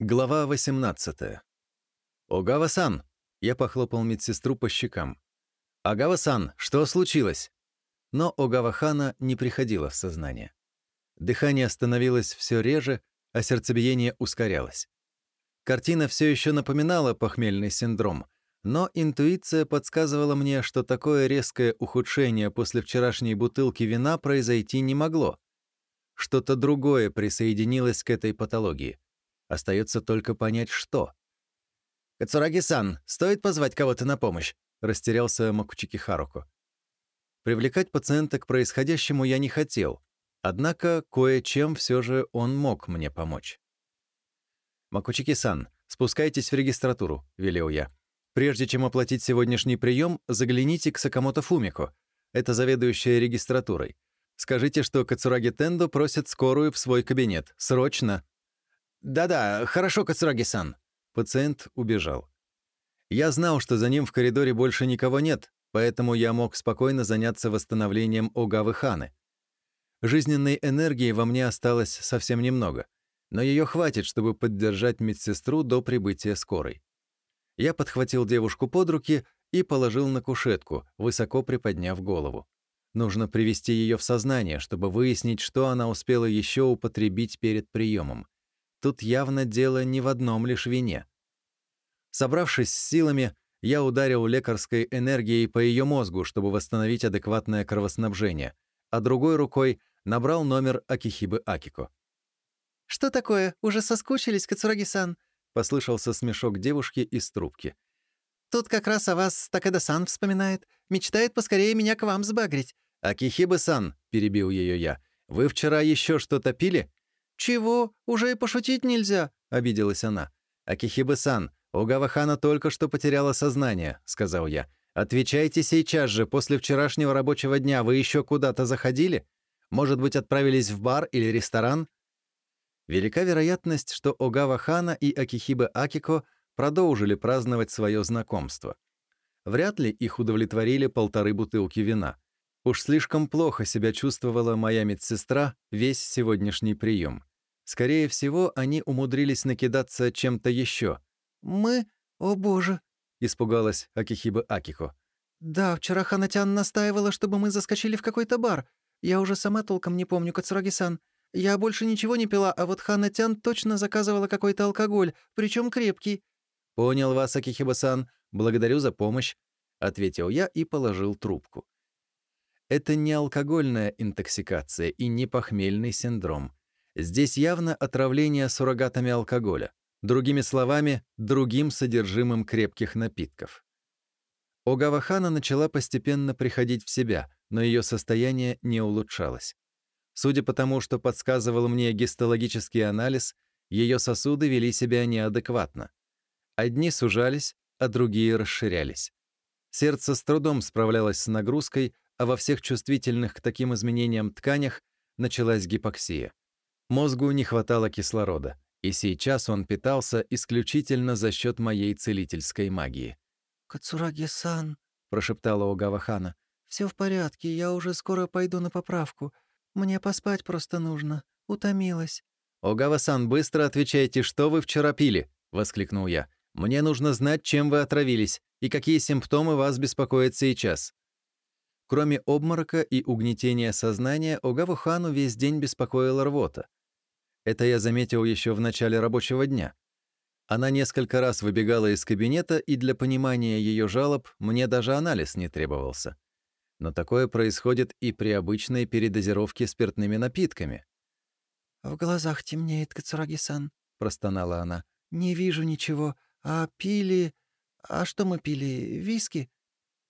Глава 18. «Огава-сан!» — я похлопал медсестру по щекам. «Агава-сан, что случилось?» Но Огава-хана не приходила в сознание. Дыхание становилось все реже, а сердцебиение ускорялось. Картина все еще напоминала похмельный синдром, но интуиция подсказывала мне, что такое резкое ухудшение после вчерашней бутылки вина произойти не могло. Что-то другое присоединилось к этой патологии — Остается только понять, что. «Кацураги-сан, стоит позвать кого-то на помощь?» — растерялся Макучики Харуко. Привлекать пациента к происходящему я не хотел, однако кое-чем все же он мог мне помочь. «Макучики-сан, спускайтесь в регистратуру», — велел я. «Прежде чем оплатить сегодняшний прием, загляните к Сакамото Фумико. Это заведующая регистратурой. Скажите, что Кацураги Тендо просит скорую в свой кабинет. Срочно!» «Да-да, хорошо, Кацураги-сан». Пациент убежал. Я знал, что за ним в коридоре больше никого нет, поэтому я мог спокойно заняться восстановлением Огавы Ханы. Жизненной энергии во мне осталось совсем немного, но ее хватит, чтобы поддержать медсестру до прибытия скорой. Я подхватил девушку под руки и положил на кушетку, высоко приподняв голову. Нужно привести ее в сознание, чтобы выяснить, что она успела еще употребить перед приемом. Тут явно дело не в одном лишь вине. Собравшись с силами, я ударил лекарской энергией по ее мозгу, чтобы восстановить адекватное кровоснабжение, а другой рукой набрал номер Акихибы Акико. «Что такое? Уже соскучились, Кацураги-сан?» — послышался смешок девушки из трубки. «Тут как раз о вас Такеда-сан вспоминает. Мечтает поскорее меня к вам сбагрить». «Акихибы-сан», — перебил ее я, — «вы вчера еще что-то пили?» «Чего? Уже и пошутить нельзя», — обиделась она. «Акихибы-сан, Огава-хана только что потеряла сознание», — сказал я. «Отвечайте сейчас же, после вчерашнего рабочего дня вы еще куда-то заходили? Может быть, отправились в бар или ресторан?» Велика вероятность, что Огава-хана и Акихибы Акико продолжили праздновать свое знакомство. Вряд ли их удовлетворили полторы бутылки вина. Уж слишком плохо себя чувствовала моя медсестра весь сегодняшний прием. Скорее всего, они умудрились накидаться чем-то еще. «Мы? О боже!» — испугалась Акихиба Акихо. «Да, вчера Ханатян настаивала, чтобы мы заскочили в какой-то бар. Я уже сама толком не помню, Кацураги-сан. Я больше ничего не пила, а вот Ханатян точно заказывала какой-то алкоголь, причем крепкий». «Понял вас, Акихиба-сан. Благодарю за помощь», — ответил я и положил трубку. Это не алкогольная интоксикация и не похмельный синдром. Здесь явно отравление суррогатами алкоголя, другими словами, другим содержимым крепких напитков. Огавахана начала постепенно приходить в себя, но ее состояние не улучшалось. Судя по тому, что подсказывал мне гистологический анализ, ее сосуды вели себя неадекватно. Одни сужались, а другие расширялись. Сердце с трудом справлялось с нагрузкой, а во всех чувствительных к таким изменениям тканях началась гипоксия. Мозгу не хватало кислорода, и сейчас он питался исключительно за счет моей целительской магии. «Кацураги-сан», — прошептала Огавахана, — «все в порядке, я уже скоро пойду на поправку. Мне поспать просто нужно. Утомилась». «Огава-сан, быстро отвечайте, что вы вчера пили?» — воскликнул я. «Мне нужно знать, чем вы отравились и какие симптомы вас беспокоят сейчас». Кроме обморока и угнетения сознания, Огаву Хану весь день беспокоила рвота. Это я заметил еще в начале рабочего дня. Она несколько раз выбегала из кабинета, и для понимания ее жалоб мне даже анализ не требовался. Но такое происходит и при обычной передозировке спиртными напитками. «В глазах темнеет, Кацураги-сан», — простонала она. «Не вижу ничего. А пили... А что мы пили? Виски?»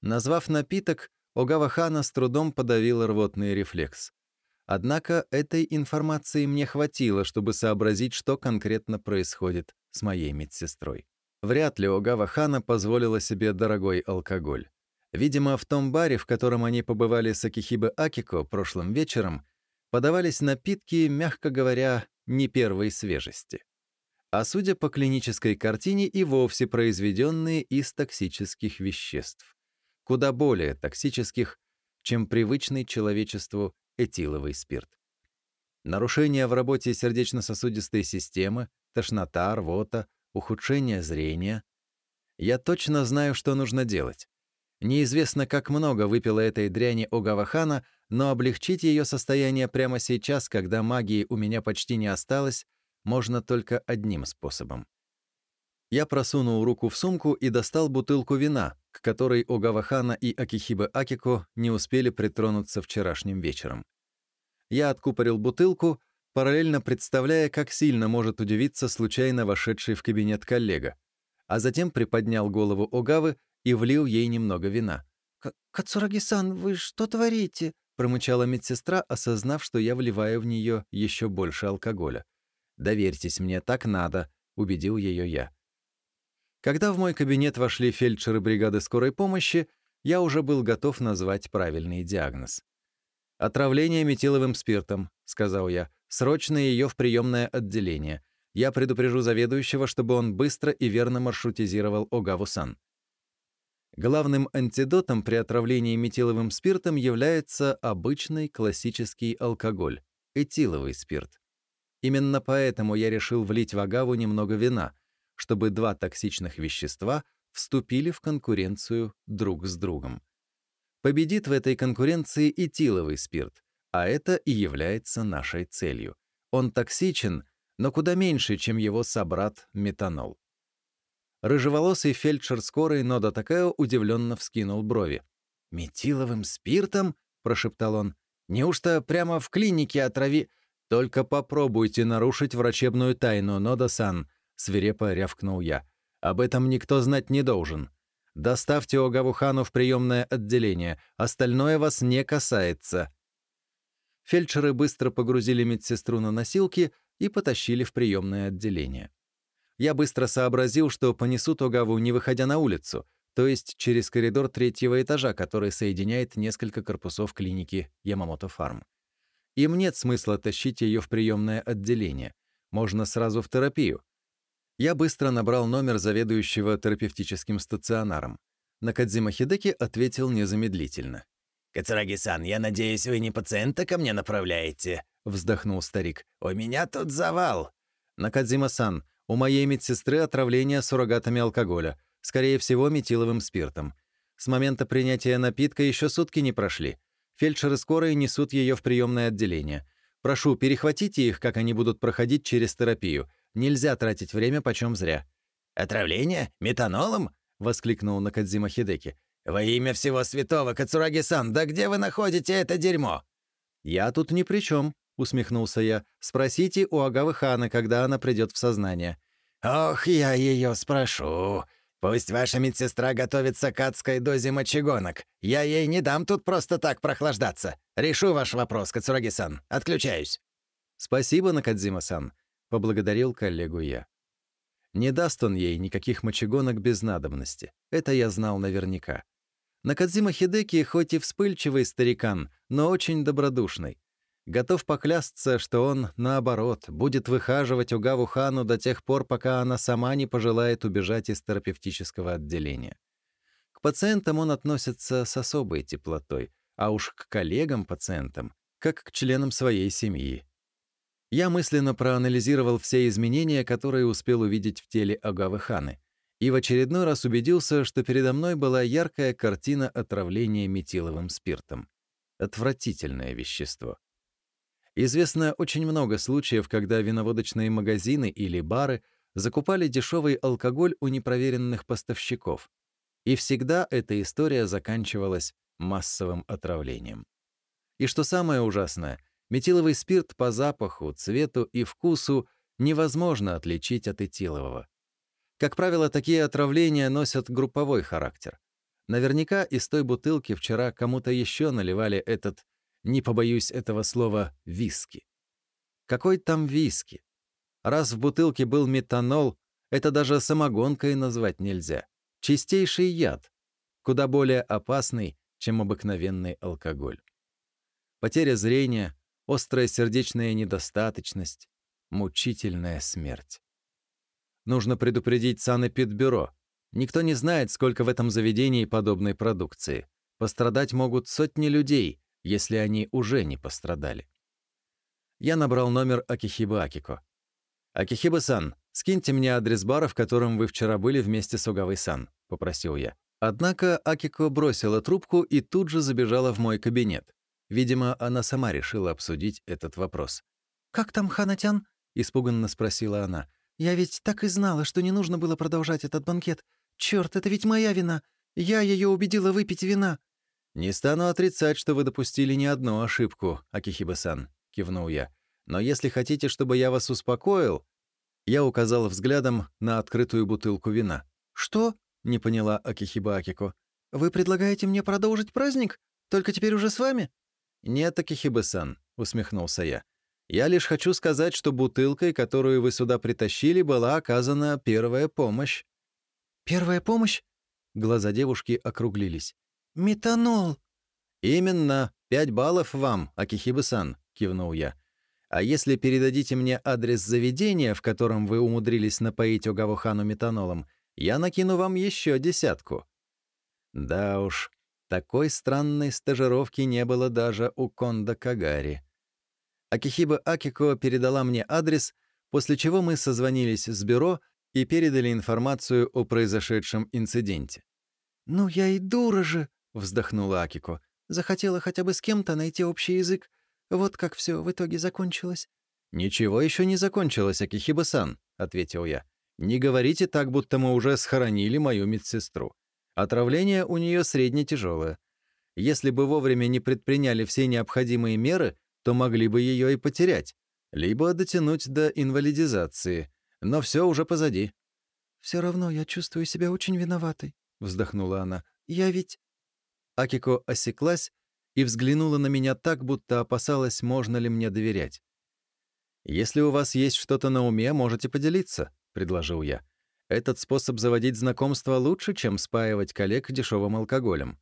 Назвав напиток, Огава Хана с трудом подавил рвотный рефлекс. Однако этой информации мне хватило, чтобы сообразить, что конкретно происходит с моей медсестрой. Вряд ли Огава Хана позволила себе дорогой алкоголь. Видимо, в том баре, в котором они побывали с Акихибе Акико прошлым вечером, подавались напитки, мягко говоря, не первой свежести. А судя по клинической картине, и вовсе произведенные из токсических веществ. Куда более токсических, чем привычный человечеству этиловый спирт. Нарушения в работе сердечно-сосудистой системы, тошнота, рвота, ухудшение зрения. Я точно знаю, что нужно делать. Неизвестно, как много выпила этой дряни Огавахана, но облегчить ее состояние прямо сейчас, когда магии у меня почти не осталось, можно только одним способом. Я просунул руку в сумку и достал бутылку вина, к которой Огавахана и Акихиба Акико не успели притронуться вчерашним вечером. Я откупорил бутылку, параллельно представляя, как сильно может удивиться случайно вошедший в кабинет коллега, а затем приподнял голову Огавы и влил ей немного вина. «Кацураги-сан, вы что творите?» — промычала медсестра, осознав, что я вливаю в нее еще больше алкоголя. «Доверьтесь мне, так надо», — убедил ее я. Когда в мой кабинет вошли фельдшеры бригады скорой помощи, я уже был готов назвать правильный диагноз. «Отравление метиловым спиртом», — сказал я. «Срочно ее в приемное отделение. Я предупрежу заведующего, чтобы он быстро и верно маршрутизировал Огаву-сан». Главным антидотом при отравлении метиловым спиртом является обычный классический алкоголь — этиловый спирт. Именно поэтому я решил влить в агаву немного вина — чтобы два токсичных вещества вступили в конкуренцию друг с другом. Победит в этой конкуренции этиловый спирт, а это и является нашей целью. Он токсичен, но куда меньше, чем его собрат метанол. Рыжеволосый фельдшер скорой Нода Такео удивленно вскинул брови. «Метиловым спиртом?» — прошептал он. «Неужто прямо в клинике отрави...» «Только попробуйте нарушить врачебную тайну, Нода-сан», — свирепо рявкнул я. «Об этом никто знать не должен. Доставьте Огавухану в приемное отделение, остальное вас не касается». Фельдшеры быстро погрузили медсестру на носилки и потащили в приемное отделение. Я быстро сообразил, что понесут Огаву, не выходя на улицу, то есть через коридор третьего этажа, который соединяет несколько корпусов клиники Ямамото Фарм. Им нет смысла тащить ее в приемное отделение. Можно сразу в терапию. Я быстро набрал номер заведующего терапевтическим стационаром. Накадзима Хидеки ответил незамедлительно. «Кацураги-сан, я надеюсь, вы не пациента ко мне направляете?» — вздохнул старик. «У меня тут завал». «Накадзима-сан, у моей медсестры отравление суррогатами алкоголя, скорее всего, метиловым спиртом. С момента принятия напитка еще сутки не прошли. Фельдшеры скорой несут ее в приемное отделение. Прошу, перехватите их, как они будут проходить через терапию. Нельзя тратить время почем зря». «Отравление? Метанолом?» — воскликнул Накадзима Хидеки. «Во имя всего святого, Кацураги-сан, да где вы находите это дерьмо?» «Я тут ни при чем», — усмехнулся я. «Спросите у Агавы Хана, когда она придет в сознание». «Ох, я ее спрошу. Пусть ваша медсестра готовится к адской дозе мочегонок. Я ей не дам тут просто так прохлаждаться. Решу ваш вопрос, Кацураги-сан. Отключаюсь». «Спасибо, Накадзима-сан. — поблагодарил коллегу я. Не даст он ей никаких мочегонок без надобности. Это я знал наверняка. Накадзима Хидеки хоть и вспыльчивый старикан, но очень добродушный. Готов поклясться, что он, наоборот, будет выхаживать Угаву Хану до тех пор, пока она сама не пожелает убежать из терапевтического отделения. К пациентам он относится с особой теплотой, а уж к коллегам-пациентам, как к членам своей семьи. Я мысленно проанализировал все изменения, которые успел увидеть в теле Агавы Ханы, и в очередной раз убедился, что передо мной была яркая картина отравления метиловым спиртом. Отвратительное вещество. Известно очень много случаев, когда виноводочные магазины или бары закупали дешевый алкоголь у непроверенных поставщиков. И всегда эта история заканчивалась массовым отравлением. И что самое ужасное, Метиловый спирт по запаху, цвету и вкусу невозможно отличить от этилового. Как правило, такие отравления носят групповой характер. Наверняка из той бутылки вчера кому-то еще наливали этот, не побоюсь этого слова, виски. Какой там виски? Раз в бутылке был метанол, это даже самогонкой назвать нельзя. Чистейший яд, куда более опасный, чем обыкновенный алкоголь. Потеря зрения, острая сердечная недостаточность, мучительная смерть. Нужно предупредить санэпидбюро. Никто не знает, сколько в этом заведении подобной продукции. Пострадать могут сотни людей, если они уже не пострадали. Я набрал номер Акихиба Акико. «Акихиба-сан, «Скиньте мне адрес бара, в котором вы вчера были вместе с Огавой-сан», — попросил я. Однако Акико бросила трубку и тут же забежала в мой кабинет. Видимо, она сама решила обсудить этот вопрос. «Как там, Ханатян?» — испуганно спросила она. «Я ведь так и знала, что не нужно было продолжать этот банкет. Черт, это ведь моя вина. Я ее убедила выпить вина». «Не стану отрицать, что вы допустили не одну ошибку, Акихиба-сан», — кивнул я. «Но если хотите, чтобы я вас успокоил...» Я указал взглядом на открытую бутылку вина. «Что?» — не поняла Акихиба Акико. «Вы предлагаете мне продолжить праздник? Только теперь уже с вами?» «Нет, Акихиба-сан», — усмехнулся я. «Я лишь хочу сказать, что бутылкой, которую вы сюда притащили, была оказана первая помощь». «Первая помощь?» Глаза девушки округлились. «Метанол!» «Именно. Пять баллов вам, Акихибы-сан», — кивнул я. «А если передадите мне адрес заведения, в котором вы умудрились напоить Огавухану метанолом, я накину вам еще десятку». Да уж, такой странной стажировки не было даже у Конда Кагари. Акихиба Акико передала мне адрес, после чего мы созвонились с бюро и передали информацию о произошедшем инциденте. «Ну я и дура же!» — вздохнула Акико. «Захотела хотя бы с кем-то найти общий язык. Вот как все в итоге закончилось». «Ничего еще не закончилось, Акихиба-сан», — ответил я. «Не говорите так, будто мы уже схоронили мою медсестру. Отравление у нее средне-тяжелое. Если бы вовремя не предприняли все необходимые меры, то могли бы ее и потерять, либо дотянуть до инвалидизации. Но все уже позади. «Все равно я чувствую себя очень виноватой», — вздохнула она. «Я ведь...» Акико осеклась и взглянула на меня так, будто опасалась, можно ли мне доверять. «Если у вас есть что-то на уме, можете поделиться», — предложил я. Этот способ заводить знакомства лучше, чем спаивать коллег дешевым алкоголем.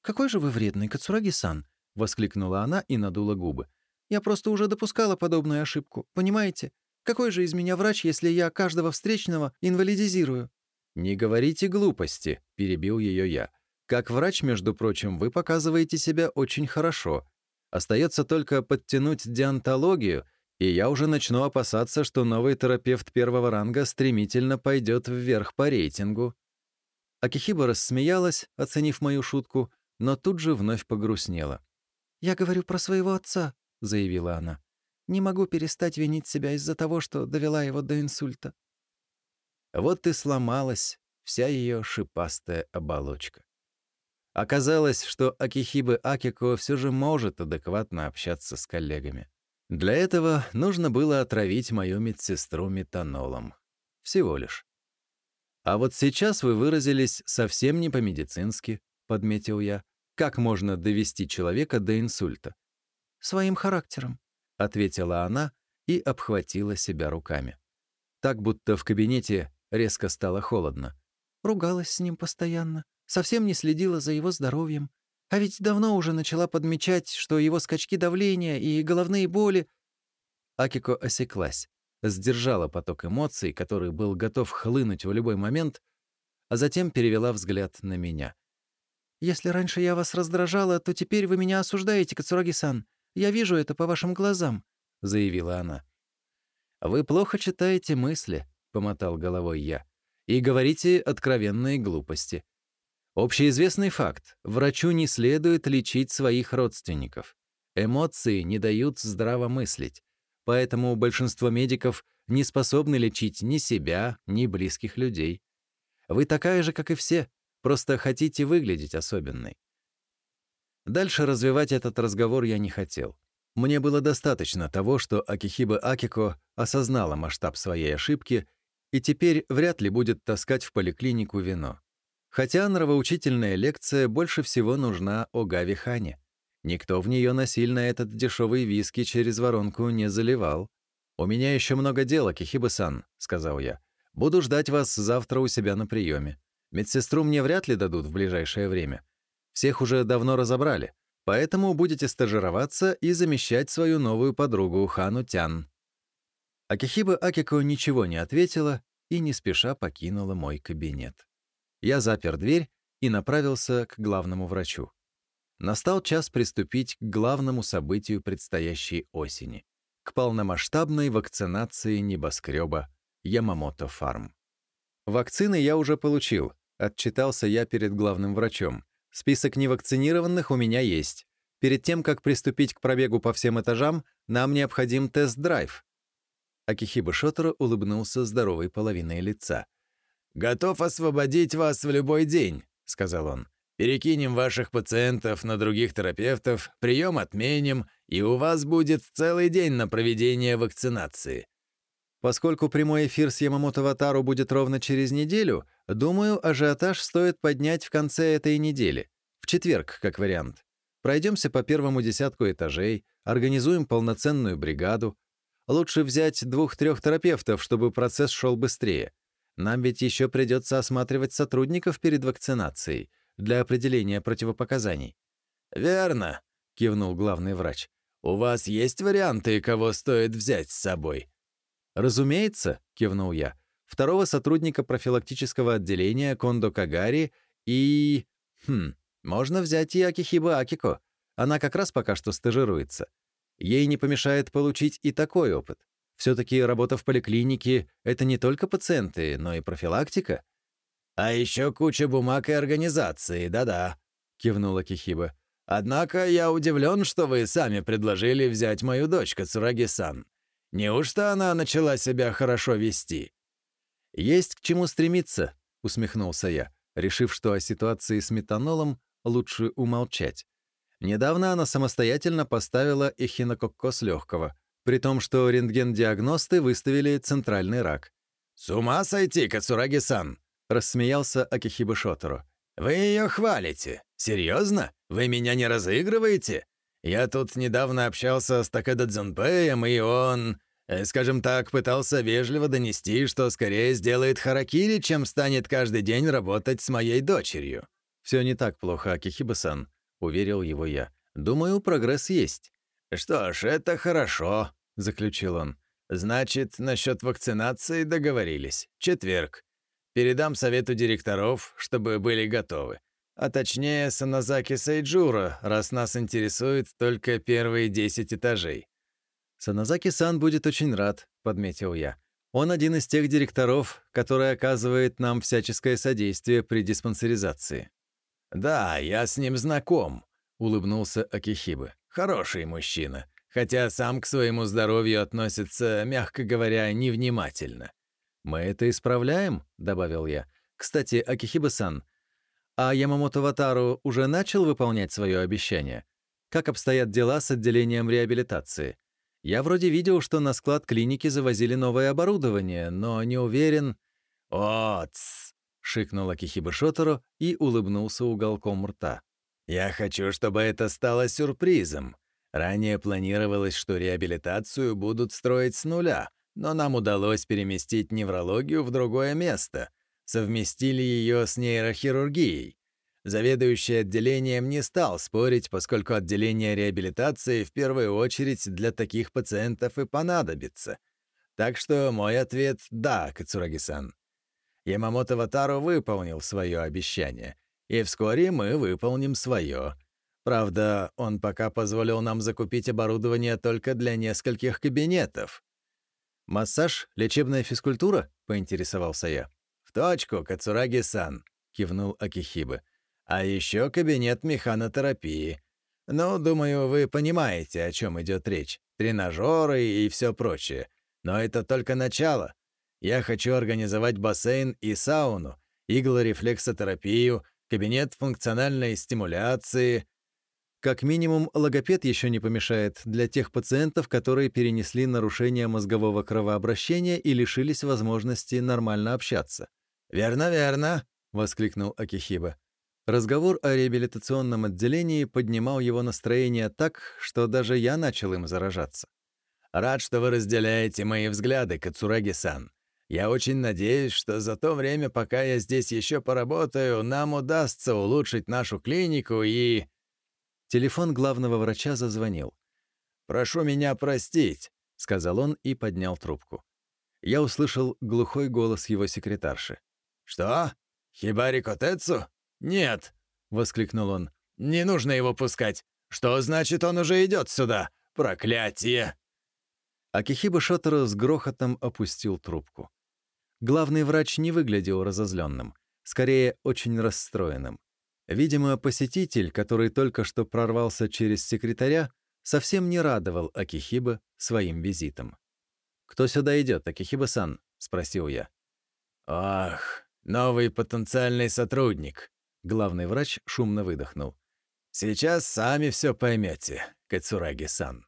«Какой же вы вредный, Кацураги-сан!» — воскликнула она и надула губы. «Я просто уже допускала подобную ошибку, понимаете? Какой же из меня врач, если я каждого встречного инвалидизирую?» «Не говорите глупости», — перебил ее я. «Как врач, между прочим, вы показываете себя очень хорошо. Остается только подтянуть диантологию и я уже начну опасаться, что новый терапевт первого ранга стремительно пойдет вверх по рейтингу. Акихиба рассмеялась, оценив мою шутку, но тут же вновь погрустнела. «Я говорю про своего отца», — заявила она. «Не могу перестать винить себя из-за того, что довела его до инсульта». Вот и сломалась вся ее шипастая оболочка. Оказалось, что Акихибы Акико все же может адекватно общаться с коллегами. Для этого нужно было отравить мою медсестру метанолом. Всего лишь. «А вот сейчас вы выразились совсем не по-медицински», — подметил я. «Как можно довести человека до инсульта?» «Своим характером», — ответила она и обхватила себя руками. Так, будто в кабинете резко стало холодно. Ругалась с ним постоянно, совсем не следила за его здоровьем, а ведь давно уже начала подмечать, что его скачки давления и головные боли... Акико осеклась, сдержала поток эмоций, который был готов хлынуть в любой момент, а затем перевела взгляд на меня. «Если раньше я вас раздражала, то теперь вы меня осуждаете, Кацураги-сан. Я вижу это по вашим глазам», — заявила она. «Вы плохо читаете мысли», — помотал головой я, «и говорите откровенные глупости. Общеизвестный факт. Врачу не следует лечить своих родственников. Эмоции не дают здраво мыслить. Поэтому большинство медиков не способны лечить ни себя, ни близких людей. Вы такая же, как и все, просто хотите выглядеть особенной. Дальше развивать этот разговор я не хотел. Мне было достаточно того, что Акихиба Акико осознала масштаб своей ошибки и теперь вряд ли будет таскать в поликлинику вино. Хотя нравоучительная лекция больше всего нужна Огаве Хане. Никто в нее насильно этот дешевый виски через воронку не заливал. «У меня еще много дела, Кихиба-сан», — сказал я. «Буду ждать вас завтра у себя на приеме. Медсестру мне вряд ли дадут в ближайшее время. Всех уже давно разобрали, поэтому будете стажироваться и замещать свою новую подругу Хану Тян». Акихиба Акико ничего не ответила и не спеша покинула мой кабинет. Я запер дверь и направился к главному врачу. Настал час приступить к главному событию предстоящей осени — к полномасштабной вакцинации небоскреба Ямамото Фарм. Вакцины я уже получил. Отчитался я перед главным врачом. Список невакцинированных у меня есть. Перед тем, как приступить к пробегу по всем этажам, нам необходим тест-драйв. Акихиба Шоторо улыбнулся здоровой половиной лица. «Готов освободить вас в любой день», — сказал он. «Перекинем ваших пациентов на других терапевтов, прием отменим, и у вас будет целый день на проведение вакцинации». Поскольку прямой эфир с Ямамото Ватару будет ровно через неделю, думаю, ажиотаж стоит поднять в конце этой недели. В четверг, как вариант. Пройдемся по первому десятку этажей, организуем полноценную бригаду. Лучше взять двух-трех терапевтов, чтобы процесс шел быстрее. Нам ведь еще придется осматривать сотрудников перед вакцинацией для определения противопоказаний. «Верно», — кивнул главный врач. «У вас есть варианты, кого стоит взять с собой?» «Разумеется», — кивнул я. «Второго сотрудника профилактического отделения Кондо Кагари и... Хм, можно взять и Акихиба Акико. Она как раз пока что стажируется. Ей не помешает получить и такой опыт. Все-таки работа в поликлинике — это не только пациенты, но и профилактика. «А еще куча бумаг и организаций, да-да», — кивнула Кихиба. «Однако я удивлен, что вы сами предложили взять мою дочь, Кацураги-сан. Неужто она начала себя хорошо вести?» «Есть к чему стремиться», — усмехнулся я, решив, что о ситуации с метанолом лучше умолчать. Недавно она самостоятельно поставила эхинококкоз легкого, при том, что рентген-диагносты выставили центральный рак. «С ума сойти, Кацураги-сан!» — рассмеялся Акихиба Шоторо. «Вы ее хвалите? Серьезно? Вы меня не разыгрываете? Я тут недавно общался с Такеда Дзюнпеем, и он, э, скажем так, пытался вежливо донести, что скорее сделает харакири, чем станет каждый день работать с моей дочерью». «Все не так плохо, Акихиба-сан», — уверил его я. «Думаю, прогресс есть». «Что ж, это хорошо», — заключил он. «Значит, насчет вакцинации договорились. Четверг. Передам совету директоров, чтобы были готовы. А точнее, Саназаки Сайджура, раз нас интересует только первые 10 этажей». «Саназаки-сан будет очень рад», — подметил я. «Он один из тех директоров, который оказывает нам всяческое содействие при диспансеризации». «Да, я с ним знаком», — улыбнулся Акихибы. «Хороший мужчина, хотя сам к своему здоровью относится, мягко говоря, невнимательно». «Мы это исправляем», — добавил я. «Кстати, Акихибы-сан, а Ямамото Ватару уже начал выполнять свое обещание? Как обстоят дела с отделением реабилитации? Я вроде видел, что на склад клиники завозили новое оборудование, но не уверен...» «О, тс!» — шикнул Акихиба Шоторо и улыбнулся уголком рта. «Я хочу, чтобы это стало сюрпризом. Ранее планировалось, что реабилитацию будут строить с нуля, но нам удалось переместить неврологию в другое место. Совместили ее с нейрохирургией. Заведующий отделением не стал спорить, поскольку отделение реабилитации в первую очередь для таких пациентов и понадобится. Так что мой ответ — да, Кацураги-сан. Ямамото Ватару выполнил свое обещание, и вскоре мы выполним свое. Правда, он пока позволил нам закупить оборудование только для нескольких кабинетов. «Массаж? Лечебная физкультура?» — поинтересовался я. «В точку, Кацураги-сан», — кивнул Акихибы. «А еще кабинет механотерапии. Ну, думаю, вы понимаете, о чем идет речь. Тренажеры и все прочее. Но это только начало. Я хочу организовать бассейн и сауну, иглорефлексотерапию, кабинет функциональной стимуляции. Как минимум, логопед еще не помешает для тех пациентов, которые перенесли нарушение мозгового кровообращения и лишились возможности нормально общаться. «Верно, верно», — воскликнул Акихиба. Разговор о реабилитационном отделении поднимал его настроение так, что даже я начал им заражаться. «Рад, что вы разделяете мои взгляды, Кацураги-сан. Я очень надеюсь, что за то время, пока я здесь еще поработаю, нам удастся улучшить нашу клинику и...» Телефон главного врача зазвонил. «Прошу меня простить», — сказал он и поднял трубку. Я услышал глухой голос его секретарши. «Что? Хибари Котецу? Нет!» — воскликнул он. «Не нужно его пускать. Что значит, он уже идет сюда? Проклятие!» Акихиба Шоторо с грохотом опустил трубку. Главный врач не выглядел разозленным, скорее, очень расстроенным. Видимо, посетитель, который только что прорвался через секретаря, совсем не радовал Акихиба своим визитом. «Кто сюда идет, Акихиба-сан?» — спросил я. «Ах, новый потенциальный сотрудник», — главный врач шумно выдохнул. «Сейчас сами все поймете, Кацураги-сан».